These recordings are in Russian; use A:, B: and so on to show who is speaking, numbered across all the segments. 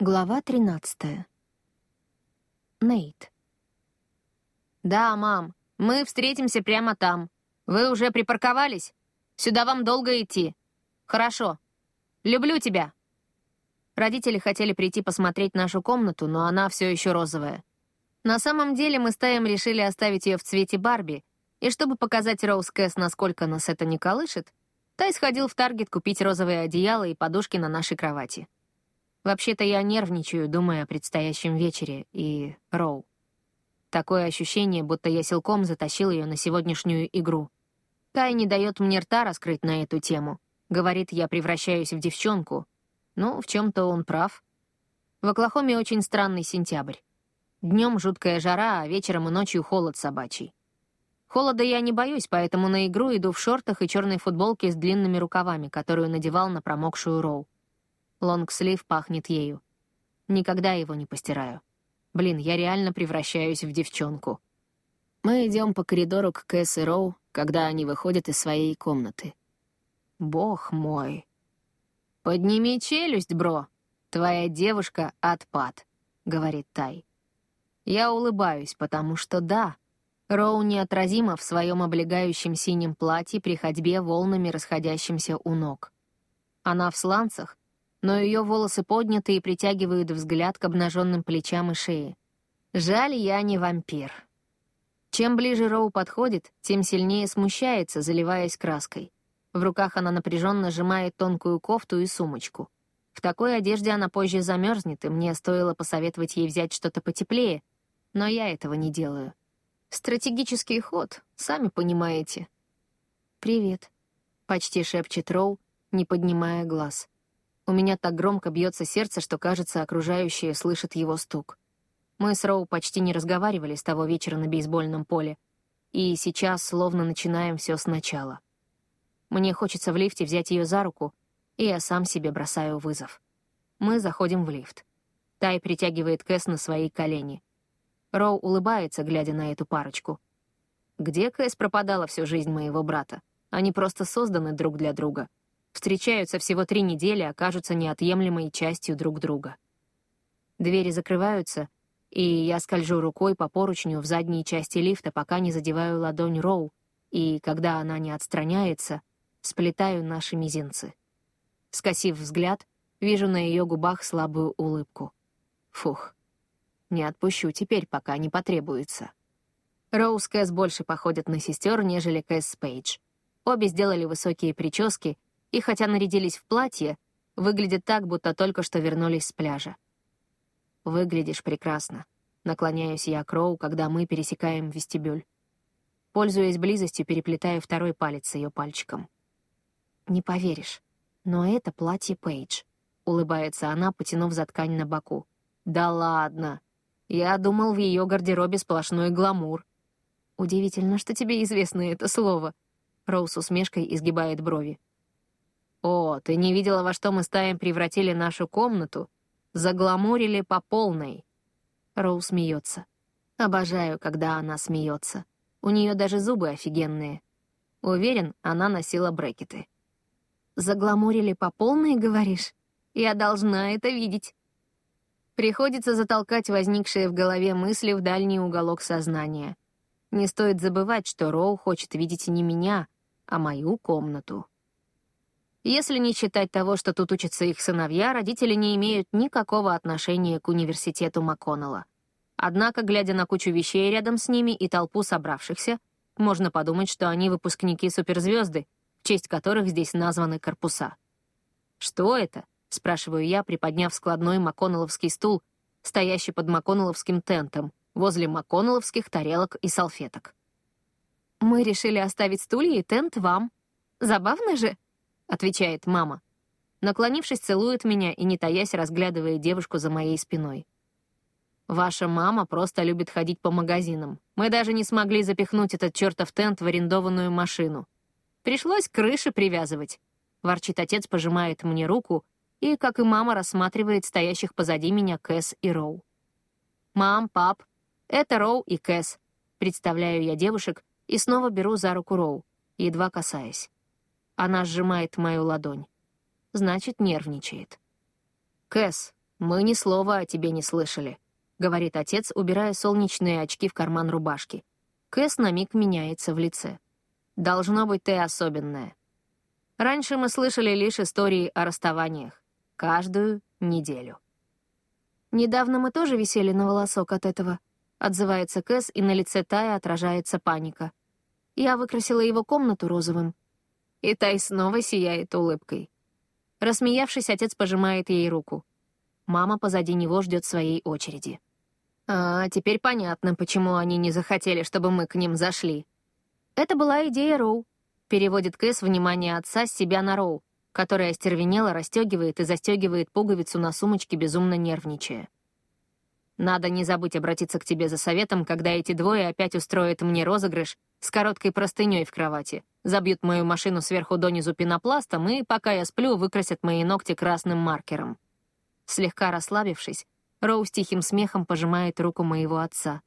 A: Глава 13. Нейт.
B: «Да, мам, мы встретимся прямо там. Вы уже припарковались? Сюда вам долго идти. Хорошо. Люблю тебя». Родители хотели прийти посмотреть нашу комнату, но она все еще розовая. На самом деле мы с Таем решили оставить ее в цвете Барби, и чтобы показать Роуз Кэс, насколько нас это не колышет, Тай сходил в Таргет купить розовые одеяла и подушки на нашей кровати. Вообще-то я нервничаю, думая о предстоящем вечере, и Роу. Такое ощущение, будто я силком затащил ее на сегодняшнюю игру. Тай не дает мне рта раскрыть на эту тему. Говорит, я превращаюсь в девчонку. Ну, в чем-то он прав. В Оклахоме очень странный сентябрь. Днем жуткая жара, а вечером и ночью холод собачий. Холода я не боюсь, поэтому на игру иду в шортах и черной футболке с длинными рукавами, которую надевал на промокшую Роу. Лонгслив пахнет ею. Никогда его не постираю. Блин, я реально превращаюсь в девчонку. Мы идем по коридору к Кэс и Роу, когда они выходят из своей комнаты. Бог мой. «Подними челюсть, бро. Твоя девушка — отпад», — говорит Тай. Я улыбаюсь, потому что да, Роу неотразима в своем облегающем синем платье при ходьбе волнами расходящимся у ног. Она в сланцах, но ее волосы подняты и притягивают взгляд к обнаженным плечам и шее. Жаль, я не вампир. Чем ближе Роу подходит, тем сильнее смущается, заливаясь краской. В руках она напряженно сжимает тонкую кофту и сумочку. В такой одежде она позже замерзнет, и мне стоило посоветовать ей взять что-то потеплее, но я этого не делаю. Стратегический ход, сами понимаете. «Привет», — почти шепчет Роу, не поднимая глаз. У меня так громко бьется сердце, что, кажется, окружающие слышат его стук. Мы с Роу почти не разговаривали с того вечера на бейсбольном поле, и сейчас словно начинаем все сначала. Мне хочется в лифте взять ее за руку, и я сам себе бросаю вызов. Мы заходим в лифт. Тай притягивает Кэс на свои колени. Роу улыбается, глядя на эту парочку. Где Кэс пропадала всю жизнь моего брата? Они просто созданы друг для друга — встречаются всего три недели, окажутся неотъемлемой частью друг друга. Двери закрываются, и я скольжу рукой по поручню в задней части лифта, пока не задеваю ладонь Роу, и, когда она не отстраняется, сплетаю наши мизинцы. Скосив взгляд, вижу на ее губах слабую улыбку. Фух. Не отпущу теперь, пока не потребуется. Роуз Кэс больше походят на сестер, нежели Кэс Пейдж. Обе сделали высокие прически и хотя нарядились в платье, выглядят так, будто только что вернулись с пляжа. «Выглядишь прекрасно», — наклоняюсь я к Роу, когда мы пересекаем вестибюль. Пользуясь близостью, переплетаю второй палец с ее пальчиком. «Не поверишь, но это платье Пейдж», — улыбается она, потянув за ткань на боку. «Да ладно! Я думал, в ее гардеробе сплошной гламур». «Удивительно, что тебе известно это слово», — Роу с усмешкой изгибает брови. «О, ты не видела, во что мы с Таем превратили нашу комнату? Загламурили по полной». Роу смеется. Обожаю, когда она смеется. У нее даже зубы офигенные. Уверен, она носила брекеты. «Загламурили по полной, говоришь? Я должна это видеть». Приходится затолкать возникшие в голове мысли в дальний уголок сознания. Не стоит забывать, что Роу хочет видеть не меня, а мою комнату. Если не считать того, что тут учатся их сыновья, родители не имеют никакого отношения к университету МакКоннелла. Однако, глядя на кучу вещей рядом с ними и толпу собравшихся, можно подумать, что они выпускники суперзвезды, в честь которых здесь названы корпуса. «Что это?» — спрашиваю я, приподняв складной макконнелловский стул, стоящий под макконнелловским тентом, возле макконнелловских тарелок и салфеток. «Мы решили оставить стулья и тент вам. Забавно же?» — отвечает мама. Наклонившись, целует меня и, не таясь, разглядывает девушку за моей спиной. «Ваша мама просто любит ходить по магазинам. Мы даже не смогли запихнуть этот чертов тент в арендованную машину. Пришлось крыши привязывать». Ворчит отец, пожимает мне руку и, как и мама, рассматривает стоящих позади меня Кэс и Роу. «Мам, пап, это Роу и Кэс», — представляю я девушек и снова беру за руку Роу, едва касаясь. Она сжимает мою ладонь. Значит, нервничает. «Кэс, мы ни слова о тебе не слышали», — говорит отец, убирая солнечные очки в карман рубашки. Кэс на миг меняется в лице. «Должно быть, ты особенная. Раньше мы слышали лишь истории о расставаниях. Каждую неделю». «Недавно мы тоже висели на волосок от этого», — отзывается Кэс, и на лице Тая отражается паника. Я выкрасила его комнату розовым. И Тай снова сияет улыбкой. Рассмеявшись, отец пожимает ей руку. Мама позади него ждет своей очереди. «А, теперь понятно, почему они не захотели, чтобы мы к ним зашли». «Это была идея Роу», — переводит Кэс внимание отца с себя на Роу, которая остервенело расстегивает и застегивает пуговицу на сумочке, безумно нервничая. «Надо не забыть обратиться к тебе за советом, когда эти двое опять устроят мне розыгрыш с короткой простыней в кровати, забьют мою машину сверху донизу пенопластом и, пока я сплю, выкрасят мои ногти красным маркером». Слегка расслабившись, Роу с тихим смехом пожимает руку моего отца.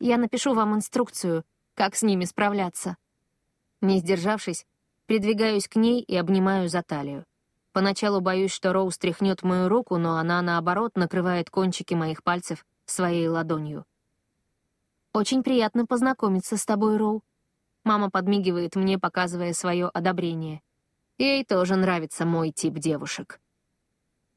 B: «Я напишу вам инструкцию, как с ними справляться». Не сдержавшись, придвигаюсь к ней и обнимаю за талию. Поначалу боюсь, что Роу стряхнет мою руку, но она, наоборот, накрывает кончики моих пальцев своей ладонью. «Очень приятно познакомиться с тобой, Роу». Мама подмигивает мне, показывая свое одобрение. Ей тоже нравится мой тип девушек.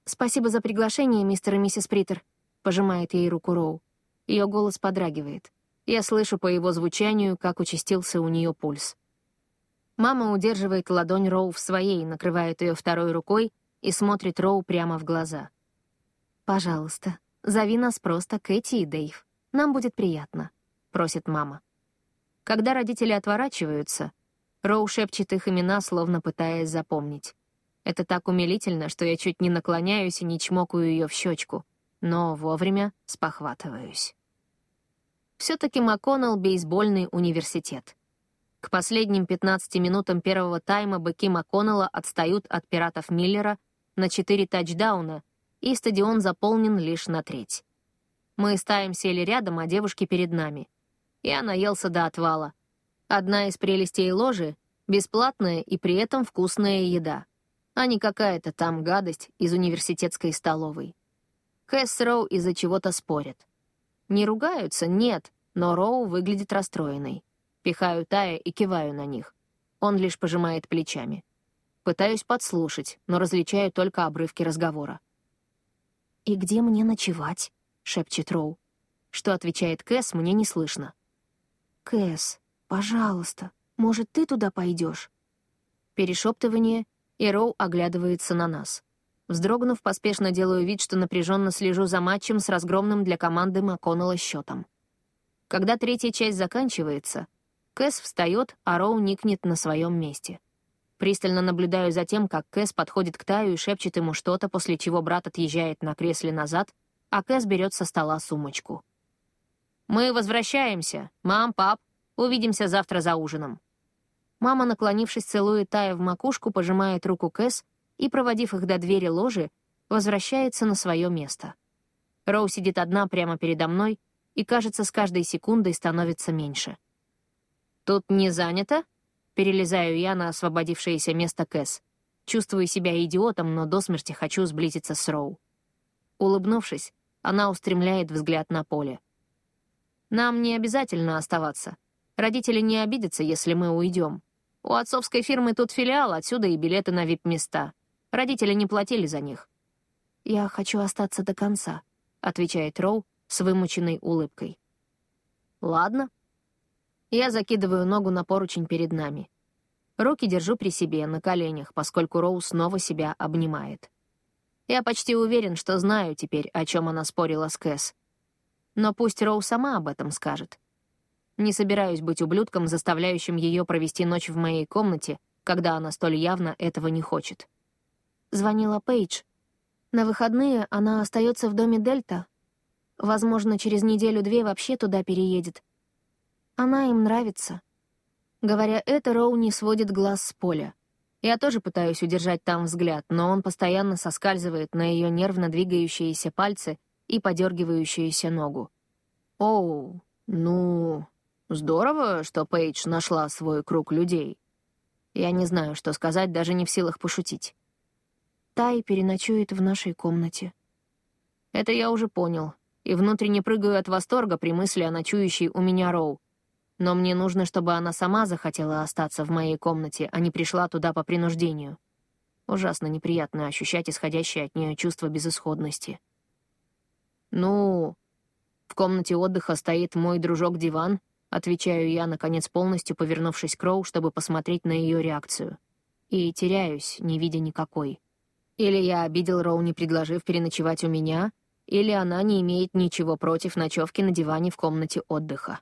B: «Спасибо за приглашение, мистер и миссис Притер», — пожимает ей руку Роу. Ее голос подрагивает. Я слышу по его звучанию, как участился у нее пульс. Мама удерживает ладонь Роу в своей, накрывает ее второй рукой и смотрит Роу прямо в глаза. «Пожалуйста, зови нас просто Кэти и Дэйв. Нам будет приятно», — просит мама. Когда родители отворачиваются, Роу шепчет их имена, словно пытаясь запомнить. Это так умилительно, что я чуть не наклоняюсь и не чмокаю ее в щечку, но вовремя спохватываюсь. Все-таки МакКоннелл — бейсбольный университет. К последним 15 минутам первого тайма быки МакКоннелла отстают от пиратов Миллера на 4 тачдауна, и стадион заполнен лишь на треть. Мы с Таем сели рядом, а девушки перед нами. Я наелся до отвала. Одна из прелестей ложи — бесплатная и при этом вкусная еда а не какая-то там гадость из университетской столовой. Кэс Роу из-за чего-то спорят. Не ругаются, нет, но Роу выглядит расстроенной. Пихаю Тая и киваю на них. Он лишь пожимает плечами. Пытаюсь подслушать, но различаю только обрывки разговора. «И где мне ночевать?» — шепчет Роу. Что отвечает Кэс, мне не слышно. «Кэс, пожалуйста, может, ты туда пойдешь?» Перешептывание — и Роу оглядывается на нас. Вздрогнув, поспешно делаю вид, что напряженно слежу за матчем с разгромным для команды МакКоннелла счетом. Когда третья часть заканчивается, Кэс встает, а Роу никнет на своем месте. Пристально наблюдаю за тем, как Кэс подходит к Таю и шепчет ему что-то, после чего брат отъезжает на кресле назад, а Кэс берет со стола сумочку. «Мы возвращаемся. Мам, пап, увидимся завтра за ужином». Мама, наклонившись, целует Тая в макушку, пожимает руку Кэс и, проводив их до двери ложи, возвращается на свое место. Роу сидит одна прямо передо мной и, кажется, с каждой секундой становится меньше. «Тут не занято?» — перелезаю я на освободившееся место Кэс. Чувствую себя идиотом, но до смерти хочу сблизиться с Роу. Улыбнувшись, она устремляет взгляд на поле. «Нам не обязательно оставаться. Родители не обидятся, если мы уйдем. У отцовской фирмы тут филиал, отсюда и билеты на вип-места. Родители не платили за них. «Я хочу остаться до конца», — отвечает Роу с вымученной улыбкой. «Ладно». Я закидываю ногу на поручень перед нами. Руки держу при себе, на коленях, поскольку Роу снова себя обнимает. Я почти уверен, что знаю теперь, о чем она спорила с Кэс. Но пусть Роу сама об этом скажет. Не собираюсь быть ублюдком, заставляющим ее провести ночь в моей комнате, когда она столь явно этого не хочет. Звонила Пейдж. На выходные она остается в доме Дельта. Возможно, через неделю-две вообще туда переедет. Она им нравится. Говоря это, Роу не сводит глаз с поля. Я тоже пытаюсь удержать там взгляд, но он постоянно соскальзывает на ее нервно двигающиеся пальцы и подергивающуюся ногу. «Оу, ну...» Здорово, что Пейдж нашла свой круг людей. Я не знаю, что сказать, даже не в силах пошутить. Тай переночует в нашей комнате. Это я уже понял, и внутренне прыгаю от восторга при мысли о ночующей у меня Роу. Но мне нужно, чтобы она сама захотела остаться в моей комнате, а не пришла туда по принуждению. Ужасно неприятно ощущать исходящее от нее чувство безысходности. «Ну, в комнате отдыха стоит мой дружок-диван», отвечаю я, наконец, полностью повернувшись к Роу, чтобы посмотреть на ее реакцию. И теряюсь, не видя никакой. Или я обидел Роу, не предложив переночевать у меня, или она не имеет ничего против ночевки на диване в комнате отдыха.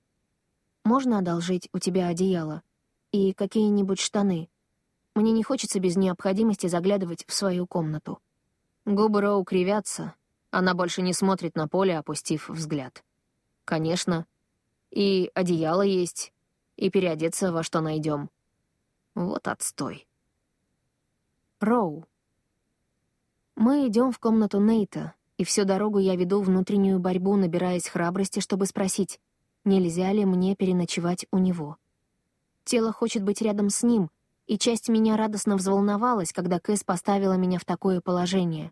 A: Можно одолжить у тебя одеяло? И какие-нибудь штаны? Мне не хочется без необходимости заглядывать в свою комнату».
B: Губы Роу кривятся. Она больше не смотрит на поле, опустив взгляд. «Конечно. И одеяло есть, и переодеться во что найдем. Вот отстой».
A: Роу. Мы идем в комнату Нейта, и всю дорогу я веду внутреннюю борьбу, набираясь храбрости, чтобы спросить, нельзя ли мне переночевать у него. Тело хочет быть рядом с ним, и часть меня радостно взволновалась, когда Кэс поставила меня в такое положение.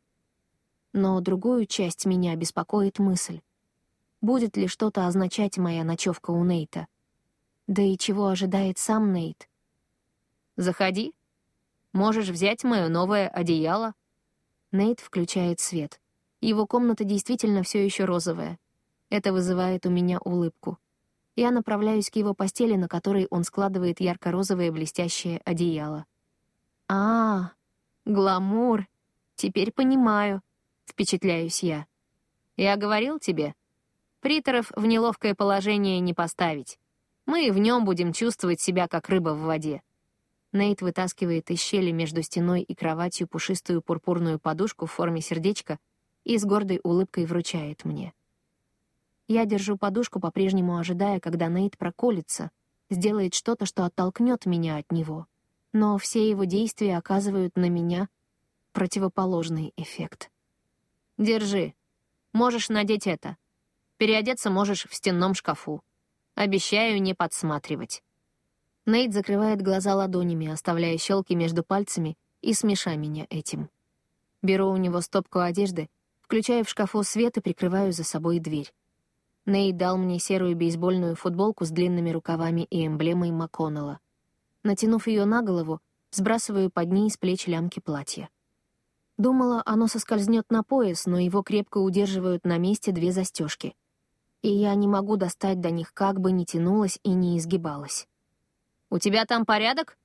A: Но другую часть меня беспокоит мысль. Будет ли что-то означать моя ночевка у Нейта? Да и чего ожидает сам Нейт?
B: «Заходи. Можешь взять мое новое одеяло».
A: Нейт включает свет. Его комната действительно все еще розовая. Это вызывает у меня улыбку. Я направляюсь к его постели, на которой он складывает ярко-розовое блестящее одеяло. «А, гламур! Теперь понимаю», — впечатляюсь я.
B: «Я говорил тебе, приторов в неловкое положение не поставить. Мы в нем будем чувствовать себя, как рыба в воде».
A: Нейт вытаскивает из щели между стеной и кроватью пушистую пурпурную подушку в форме сердечка и с гордой улыбкой вручает мне. Я держу подушку, по-прежнему ожидая, когда Нейт проколется, сделает что-то, что оттолкнет меня от него. Но все его действия оказывают на меня противоположный эффект.
B: «Держи. Можешь надеть это. Переодеться можешь в стенном шкафу. Обещаю не подсматривать».
A: Нейт закрывает глаза ладонями, оставляя щелки между пальцами и смеша меня этим. Беру у него стопку одежды, включаю в шкафу свет и прикрываю за собой дверь. Ней дал мне серую бейсбольную футболку с длинными рукавами и эмблемой МакКоннелла. Натянув ее на голову, сбрасываю под ней с плеч лямки платья. Думала, оно соскользнет на пояс, но его крепко удерживают на месте две застежки. И я не могу достать до них, как бы ни тянулась и не изгибалась.
B: «У тебя там порядок?»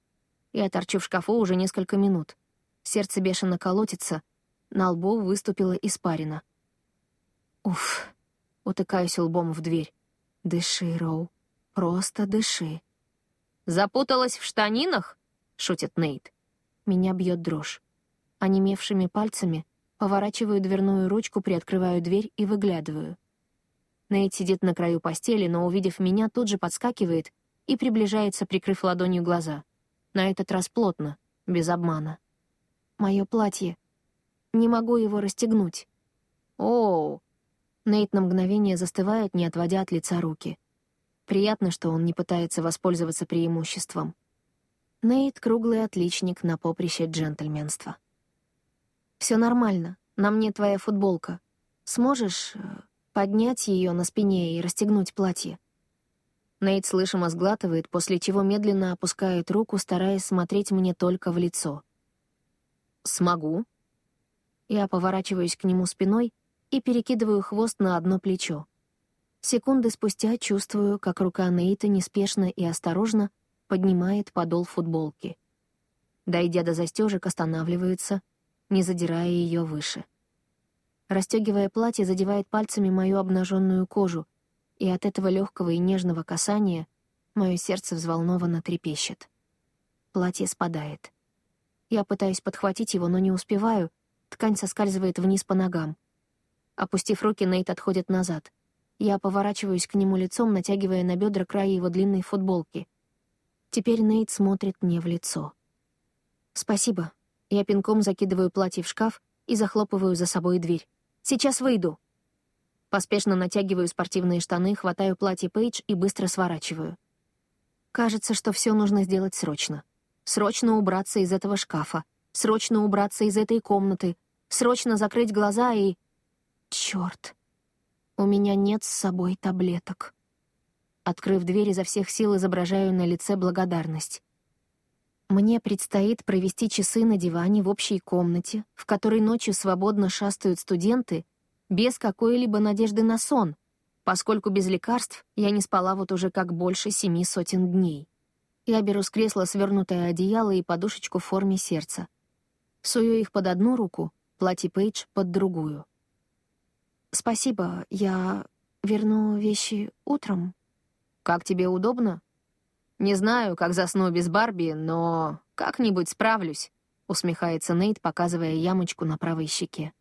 A: Я торчу в шкафу уже несколько минут. Сердце бешено колотится, на лбу выступила испарина. Уф. Утыкаюсь лбом в дверь. «Дыши, Роу. Просто дыши».
B: «Запуталась в штанинах?» — шутит Нейт.
A: Меня бьет дрожь. Онемевшими пальцами поворачиваю дверную ручку, приоткрываю дверь и выглядываю. Нейт сидит на краю постели, но, увидев меня, тут же подскакивает и приближается, прикрыв ладонью глаза. На этот раз плотно, без обмана. Мое платье. Не могу его расстегнуть.
B: «Оу!»
A: Нейт на мгновение застывает, не отводя от лица руки. Приятно, что он не пытается воспользоваться преимуществом. Нейт — круглый отличник на поприще джентльменства. Все нормально, на мне твоя футболка. Сможешь э, поднять ее на спине и расстегнуть платье?» Нейт слышимо сглатывает, после чего медленно опускает руку, стараясь смотреть мне только в лицо.
B: «Смогу».
A: Я поворачиваюсь к нему спиной и перекидываю хвост на одно плечо. Секунды спустя чувствую, как рука Нейта неспешно и осторожно поднимает подол футболки. Дойдя до застежек, останавливается, не задирая ее выше. Расстегивая платье, задевает пальцами мою обнаженную кожу, и от этого легкого и нежного касания мое сердце взволнованно трепещет. Платье спадает. Я пытаюсь подхватить его, но не успеваю, ткань соскальзывает вниз по ногам — Опустив руки, Нейт отходит назад. Я поворачиваюсь к нему лицом, натягивая на бедра край его длинной футболки. Теперь Нейт смотрит мне в лицо. «Спасибо». Я пинком закидываю платье в шкаф и захлопываю за собой дверь. «Сейчас выйду». Поспешно натягиваю спортивные штаны, хватаю платье Пейдж и быстро сворачиваю. Кажется, что все нужно сделать срочно. Срочно убраться из этого шкафа. Срочно убраться из этой комнаты. Срочно закрыть глаза и Черт. У меня нет с собой таблеток. Открыв дверь, изо всех сил изображаю на лице благодарность. Мне предстоит провести часы на диване в общей комнате, в которой ночью свободно шастают студенты, без какой-либо надежды на сон, поскольку без лекарств я не спала вот уже как больше семи сотен дней. Я беру с кресла свернутое одеяло и подушечку в форме сердца. Сую их под одну руку, платье Пейдж под другую. «Спасибо, я верну вещи утром».
B: «Как тебе удобно?» «Не знаю, как засну без Барби, но как-нибудь справлюсь», — усмехается Нейт, показывая ямочку на правой щеке.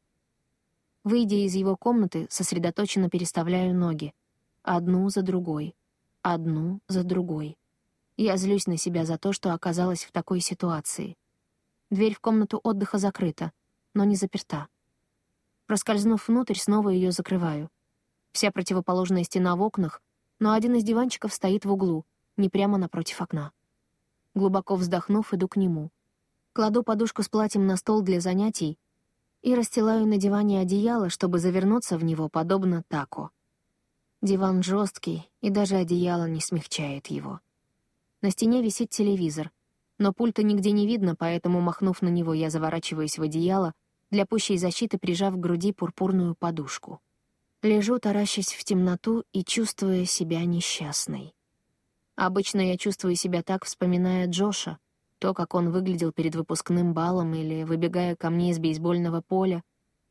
B: Выйдя из его комнаты, сосредоточенно переставляю ноги. Одну за другой. Одну за другой. Я злюсь на себя за то, что оказалась в такой ситуации. Дверь в комнату отдыха закрыта, но не заперта. Проскользнув внутрь, снова ее закрываю. Вся противоположная стена в окнах, но один из диванчиков стоит в углу, не прямо напротив окна. Глубоко вздохнув, иду к нему. Кладу подушку с платьем на стол для занятий и расстилаю на диване одеяло, чтобы завернуться в него, подобно тако. Диван жесткий, и даже одеяло не смягчает его. На стене висит телевизор, но пульта нигде не видно, поэтому, махнув на него, я заворачиваюсь в одеяло, для пущей защиты прижав к груди пурпурную подушку. Лежу, таращась в темноту и чувствуя себя несчастной. Обычно я чувствую себя так, вспоминая Джоша, то, как он выглядел перед выпускным балом или выбегая ко мне из бейсбольного поля,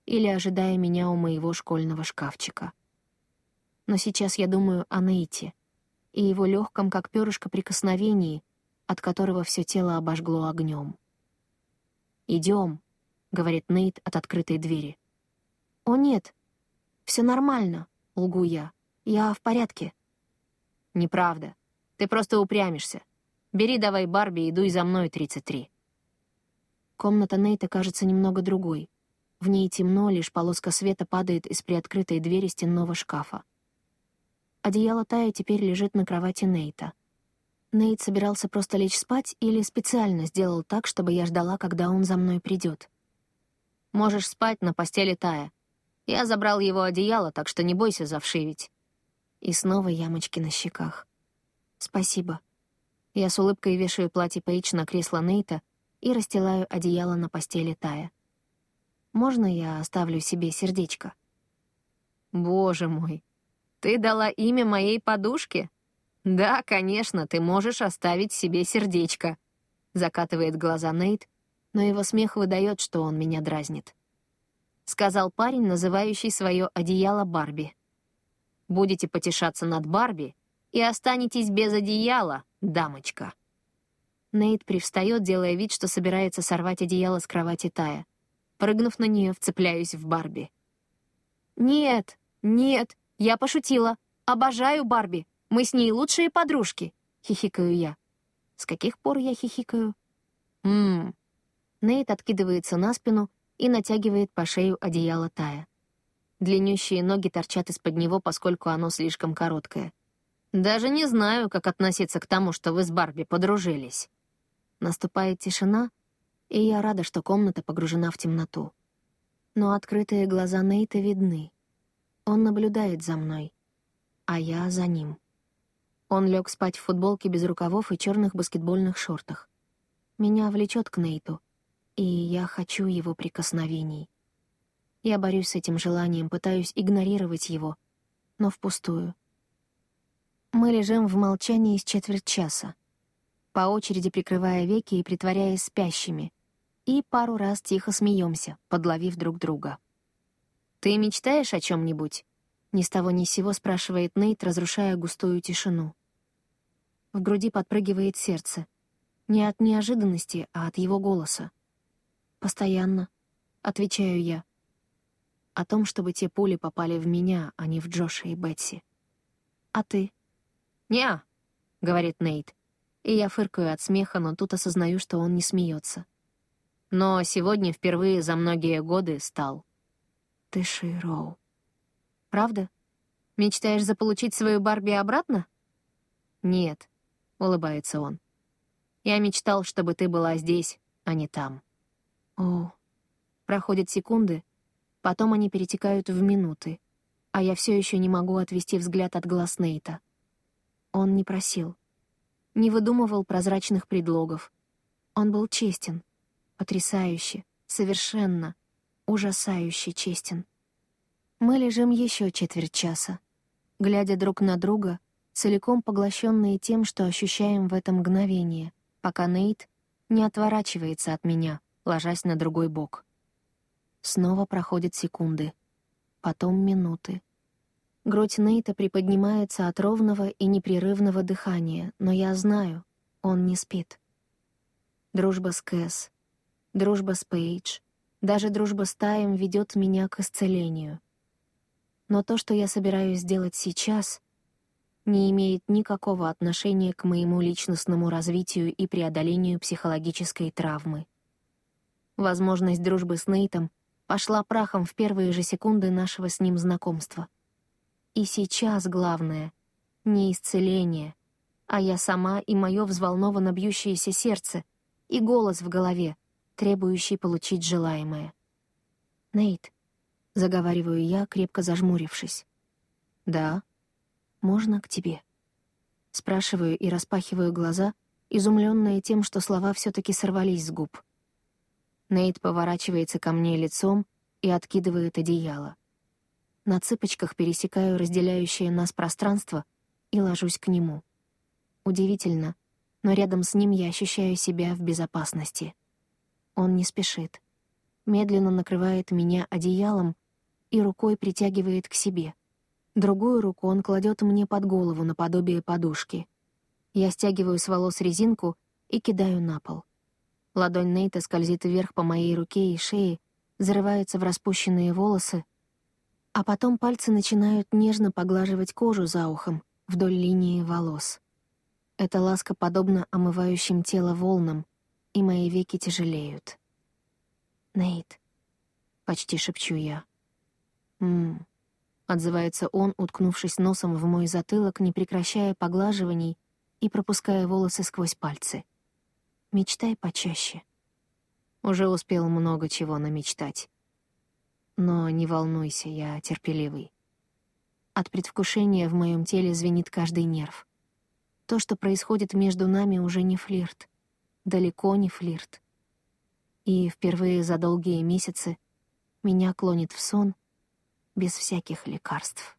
B: или ожидая меня у моего школьного шкафчика. Но сейчас я думаю о Нейте, и его легком, как перышко, прикосновении, от которого все тело обожгло огнем. «Идем», — говорит Нейт от открытой двери. «О, нет, все нормально», — лгу я. «Я в порядке». «Неправда. Ты просто упрямишься. Бери давай Барби и дуй за мной, 33».
A: Комната Нейта кажется немного другой. В ней темно, лишь полоска света падает из приоткрытой двери стенного шкафа. Одеяло Тая теперь лежит на кровати Нейта. Нейт собирался просто лечь спать или специально сделал так, чтобы я ждала, когда он за мной придет.
B: «Можешь спать на постели Тая. Я забрал его одеяло, так что не бойся завшивить».
A: И снова ямочки на щеках. «Спасибо». Я с улыбкой вешаю платье Пейдж на кресло Нейта и расстилаю одеяло на постели Тая. «Можно я оставлю себе сердечко?»
B: «Боже мой, ты дала имя моей подушке? Да, конечно, ты можешь оставить себе сердечко. Закатывает глаза Нейт, но его смех выдает, что он меня дразнит. Сказал парень, называющий свое одеяло Барби. Будете потешаться над Барби и останетесь без одеяла, дамочка.
A: Нейт привстает, делая вид, что собирается сорвать одеяло с кровати Тая. Прыгнув на нее, вцепляюсь в Барби. «Нет, нет, «Я пошутила. Обожаю Барби. Мы с ней лучшие подружки», — хихикаю я. С каких пор я хихикаю? Ммм. Нейт откидывается на спину и натягивает по шею одеяло Тая. Длиннющие ноги торчат из-под него, поскольку оно слишком короткое.
B: «Даже не знаю, как относиться к тому, что вы с Барби подружились».
A: Наступает тишина, и я рада, что комната погружена в темноту. Но открытые глаза Нейта видны. Он наблюдает за мной, а я за ним. Он лег спать в футболке без рукавов и черных баскетбольных шортах. Меня влечет к Нейту, и я хочу его прикосновений. Я борюсь с этим желанием, пытаюсь игнорировать его, но впустую. Мы лежим в молчании с четверть часа, по очереди прикрывая веки и притворяясь спящими, и пару раз тихо смеемся, подловив друг друга. «Ты мечтаешь о чем-нибудь?» Ни с того ни с сего спрашивает Нейт, разрушая густую тишину. В груди подпрыгивает сердце. Не от неожиданности, а от его голоса. «Постоянно», — отвечаю я. О том, чтобы те пули попали в меня, а не в Джоша и Бетси. «А ты?»
B: «Не-а», говорит Нейт. И я фыркаю от смеха, но тут осознаю, что он не смеется. Но сегодня впервые за многие годы стал.
A: Ты Широу. Правда? Мечтаешь заполучить свою Барби обратно?
B: Нет, улыбается он. Я мечтал, чтобы ты была здесь, а не там.
A: О, проходят секунды, Потом они перетекают в минуты, а я все еще не могу отвести взгляд от глаз Нейта. Он не просил, не выдумывал прозрачных предлогов. Он был честен, потрясающе, совершенно, ужасающе честен. Мы лежим еще четверть часа, глядя друг на друга, целиком поглощенные тем, что ощущаем в это мгновение, пока Нейт не отворачивается от меня, ложась на другой бок. Снова проходят секунды, потом минуты. Грудь Нейта приподнимается от ровного и непрерывного дыхания, но я знаю, он не спит. Дружба с Кэс, дружба с Пейдж, даже дружба с Таем ведет меня к исцелению. Но то, что я собираюсь сделать сейчас, не имеет никакого отношения к моему личностному развитию и преодолению психологической травмы. Возможность дружбы с Нейтом пошла прахом в первые же секунды нашего с ним знакомства — и сейчас главное — не исцеление, а я сама и мое взволнованно бьющееся сердце, и голос в голове, требующий получить желаемое. «Нейт», — заговариваю я, крепко зажмурившись. «Да, можно к тебе?» Спрашиваю и распахиваю глаза, изумленная тем, что слова все таки сорвались с губ. Нейт поворачивается ко мне лицом и откидывает одеяло. На цыпочках пересекаю разделяющее нас пространство и ложусь к нему. Удивительно, но рядом с ним я ощущаю себя в безопасности. Он не спешит. Медленно накрывает меня одеялом и рукой притягивает к себе. Другую руку он кладет мне под голову наподобие подушки. Я стягиваю с волос резинку и кидаю на пол. Ладонь Нейта скользит вверх по моей руке и шее, зарывается в распущенные волосы, а потом пальцы начинают нежно поглаживать кожу за ухом вдоль линии волос. Эта ласка подобна омывающим тело волнам, и мои веки тяжелеют. «Нейт», — почти шепчу я. «М-м», отзывается он, уткнувшись носом в мой затылок, не прекращая поглаживаний и пропуская волосы сквозь пальцы. «Мечтай почаще». Уже успел много чего намечтать. Но не волнуйся, я терпеливый. От предвкушения в моем теле звенит каждый нерв. То, что происходит между нами, уже не флирт. Далеко не флирт. И впервые за долгие месяцы меня клонит в сон без всяких лекарств.